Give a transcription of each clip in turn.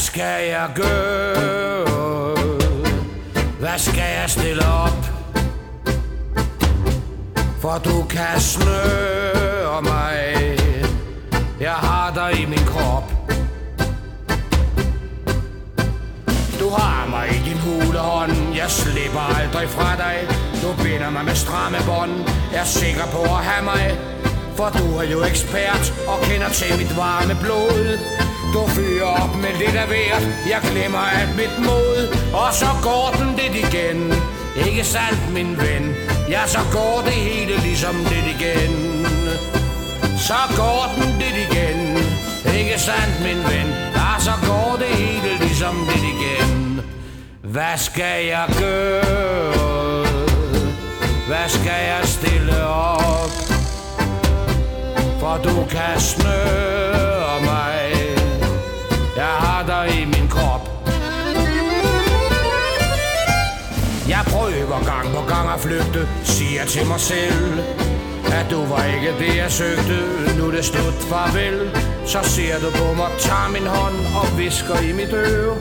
Skal jeg gøre? Hvad skal jeg stille op? For du kan snøre mig. Jeg har dig i min krop. Du har mig i din hulehånd. Jeg slipper aldrig fra dig. Du binder mig med stramme bånd. Jeg er sikker på at have mig. For du er jo ekspert Og kender til mit varme blod. Du fyrer op med lidt af hvert. Jeg glemmer alt mit mod. Og så går den lidt igen. Ikke sandt min ven? Ja så går det hele ligesom lidt igen. Så går den lidt igen. Ikke sandt min ven? Ja så går det hele ligesom lidt igen. Hvad skal jeg gøre? Hvad skal jeg stille du kan snøre mig. Jeg har dig i min krop. Jeg prøver gang på gang at flygte Siger til mig selv At du var ikke det jeg søgte. Nu er det slut farvel. Så ser du på mig, tager min hånd Og visker i mit øre.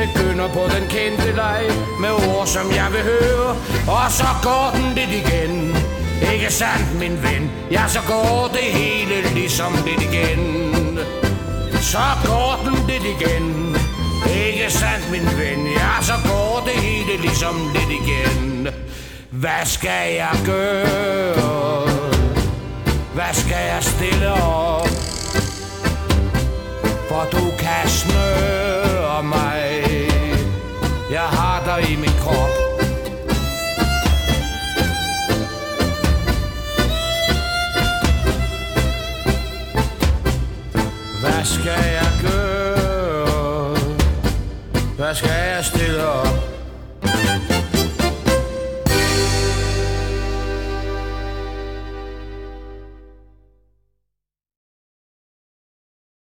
Begynder på den kendte leg Med ord som jeg vil høre. Og så går den lidt igen. Ikke sandt min ven? Ja så går det hele ligesom lidt igen så går den lidt igen Ikke sandt, min ven? Ja, så går det hele ligesom lidt igen Hvad skal jeg gøre? Hvad skal jeg stille op? For du kan snøre Hvad skal jeg gøre? Hvad skal jeg stille op?